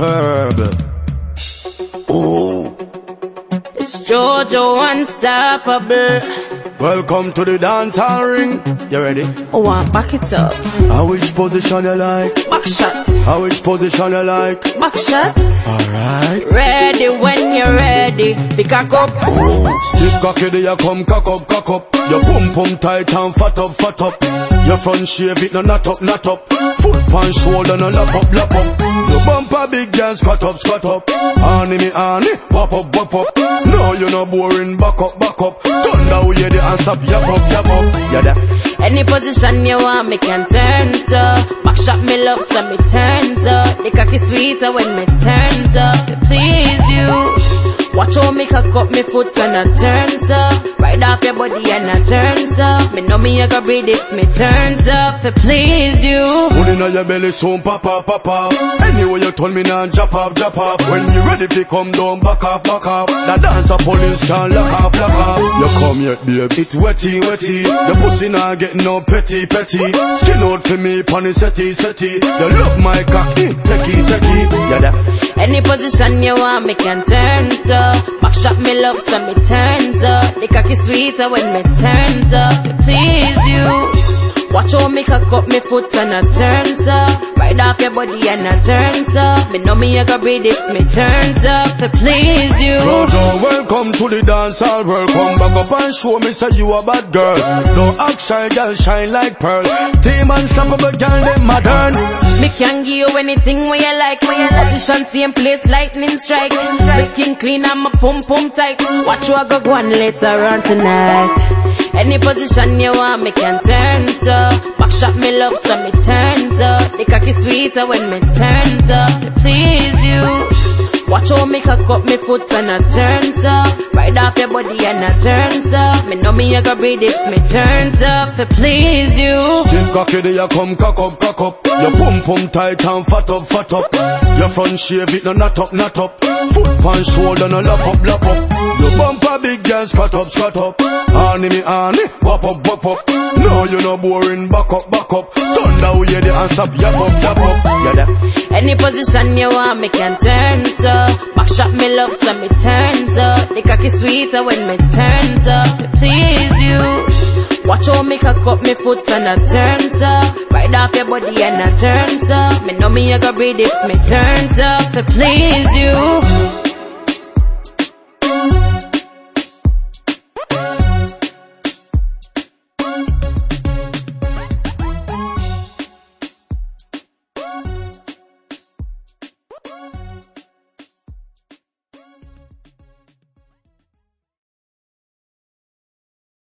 Turbo. Oh, It's Jojo Unstoppable. welcome to the dance hall ring. You ready? Oh, I back it up. How which position you like? Back shot. How which position you like? Back shot. Alright. Ready when you're ready. Pick a cup. Stiff cocky you come cock up, cock up. Your pum pum tight and fat up, fat up. Your front shave it no knot up, knot up. Foot pan shoulder no lap up, lap up. Your bumper big girl squat up, squat up. Honey me honey, wap up, wap up. No you no boring, back up, back up. Turn down you the and stop, yap up, yap up. Yeah that. Any position you want, me can turn so. Back shot me love, so me turns up. The cocky sweeter when me turns up. Please. Watch how me cock up me foot when I turns up. Right off your body and I turns up. Me know me I go breathe this, me turns up. To please you. Put in your belly soon, pop up, pop up. Anyway you told me now, drop off, drop off. When you ready to come down, back off, back off. The dancer police can lock off, lock off. You come yet, babe, it's wetty, wetty. The pussy not getting no petty, petty. Skin out for me, pony setty, setty. You love my cocky, techie, techie. Yeah, that. Any position you want, me can turn so. Back shot me love, so me turns up. The cocky sweeter when me turns up. To please you. Watch how me cock up me foot and I turns up. Right off your body and I turns up. Me know me I go breathe this, me turns up. To please you. Welcome to the dance hall world. Come back up and show me say you a bad girl. No act shy, girl, shine like pearl. Team unstoppable, girl, them modern. Me can give you anything where you like. Position same place, lightning strike. My skin clean and my pum pum tight. Watch you I go go on later on tonight. Any position you want, me can turn so. Back shot me love, so me turns up. The cocky sweeter when me turns up. To please you. Watch how me cock up me foot when I turns up. Off your body and I turns up. Me know me I go breathe if me turns up. To please you. Stiff cocky there you come cock up, cock up. Your pum pum tight and fat up, fat up. Your front shave it no knot up, knot up. Foot pan shoulder no lap up, lap up. Your bumper big girl squat up, squat up. Honey me honey, wap up, wap up. No you no boring, back up, back up. Turn down you the stop, yap up, yap up. Yeah. Any position you want, me can turn so. Back shot me love, so me up. The cocky sweeter when me turns up. Please you. Watch how me cock up me foot and I turns up. Right off your body and I turns up. Me know me I go breathe if me turns up. Please you.